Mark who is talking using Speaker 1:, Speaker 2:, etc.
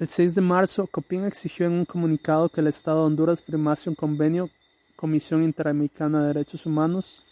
Speaker 1: El 6 de marzo, Copín exigió en un comunicado que el Estado de Honduras firmase un convenio Comisión Interamericana de Derechos Humanos